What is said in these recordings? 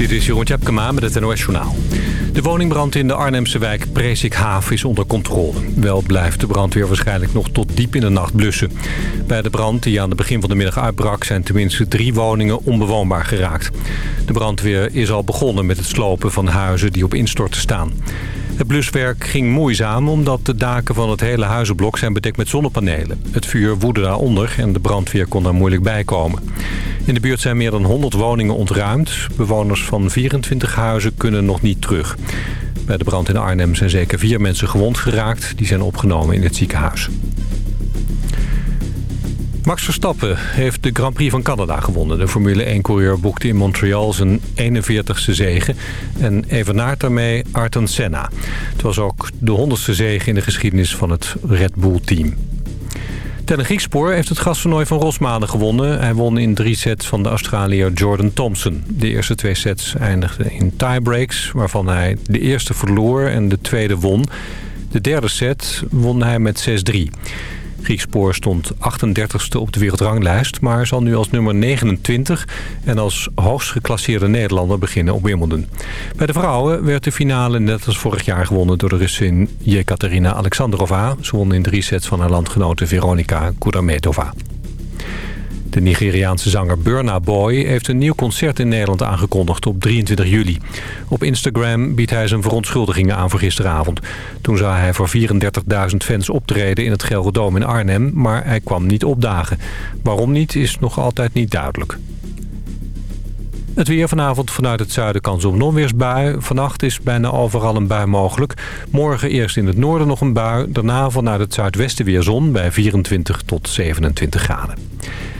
Dit is Jeroen Tjepkema met het NOS Journaal. De woningbrand in de Arnhemse wijk Presikhaaf is onder controle. Wel blijft de brandweer waarschijnlijk nog tot diep in de nacht blussen. Bij de brand die aan het begin van de middag uitbrak... zijn tenminste drie woningen onbewoonbaar geraakt. De brandweer is al begonnen met het slopen van huizen die op instorten staan. Het bluswerk ging moeizaam omdat de daken van het hele huizenblok zijn bedekt met zonnepanelen. Het vuur woedde daaronder en de brandweer kon daar moeilijk bij komen. In de buurt zijn meer dan 100 woningen ontruimd. Bewoners van 24 huizen kunnen nog niet terug. Bij de brand in Arnhem zijn zeker vier mensen gewond geraakt. Die zijn opgenomen in het ziekenhuis. Max Verstappen heeft de Grand Prix van Canada gewonnen. De Formule 1-coureur boekte in Montreal zijn 41ste zege... en evenaart daarmee Ayrton Senna. Het was ook de 100ste zege in de geschiedenis van het Red Bull-team. Ten Griekspoor heeft het gasvernooi van Rosmalen gewonnen. Hij won in drie sets van de Australiër Jordan Thompson. De eerste twee sets eindigden in tiebreaks... waarvan hij de eerste verloor en de tweede won. De derde set won hij met 6-3. Griekspoor stond 38ste op de wereldranglijst... maar zal nu als nummer 29 en als hoogst geclasseerde Nederlander beginnen op Wimbledon. Bij de vrouwen werd de finale net als vorig jaar gewonnen... door de Russin Jekaterina Alexandrova. Ze won in drie sets van haar landgenote Veronika Kudametova. De Nigeriaanse zanger Burna Boy heeft een nieuw concert in Nederland aangekondigd op 23 juli. Op Instagram biedt hij zijn verontschuldigingen aan voor gisteravond. Toen zou hij voor 34.000 fans optreden in het Gelredome in Arnhem, maar hij kwam niet opdagen. Waarom niet is nog altijd niet duidelijk. Het weer vanavond vanuit het zuiden kans op non-weersbui. Vannacht is bijna overal een bui mogelijk. Morgen eerst in het noorden nog een bui. Daarna vanuit het zuidwesten weer zon bij 24 tot 27 graden.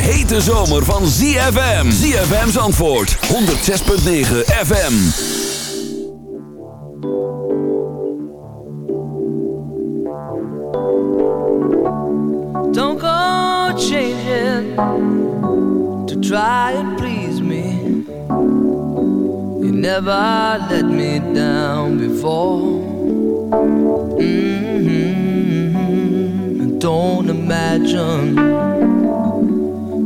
Hete zomer van ZFM. ZFM's antwoord 106.9 FM. Don't go changing to try and please me. You never let me down before. Mm -hmm. Don't imagine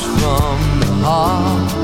from the heart.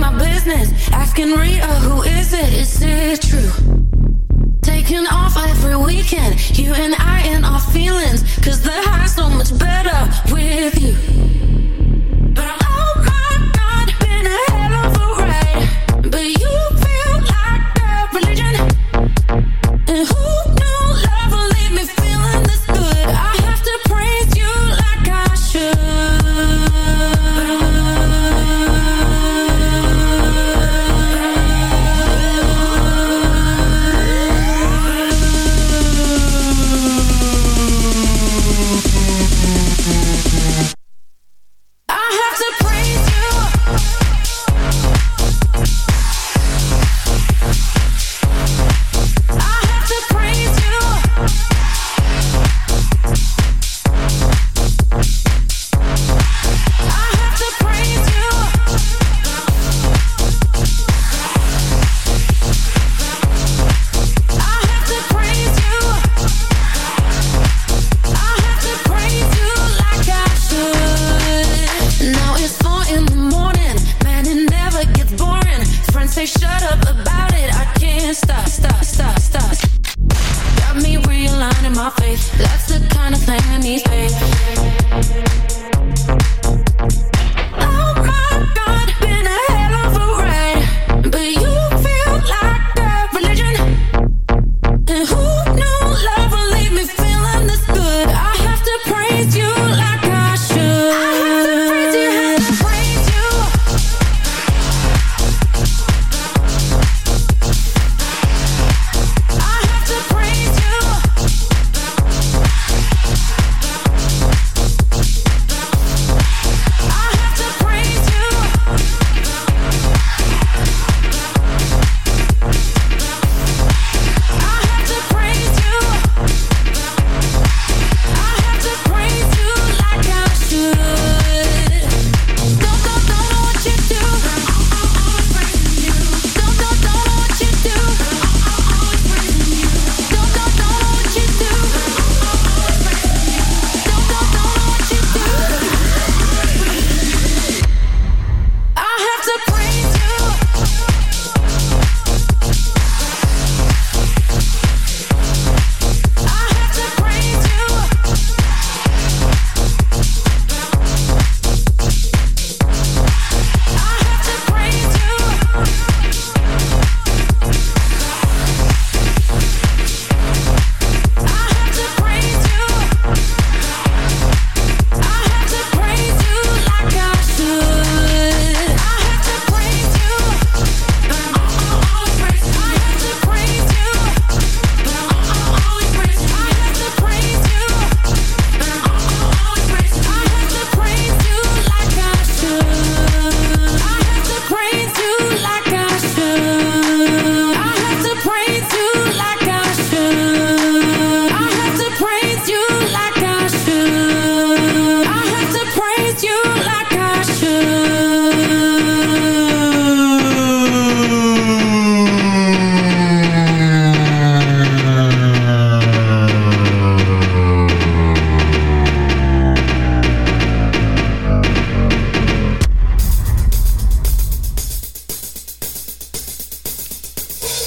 my business. Asking Rita, who is it? Is it true? Taking off every weekend, you and I and our feelings. Cause the high's so much better with you. But oh my god, been a hell of a ride. But you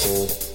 Thank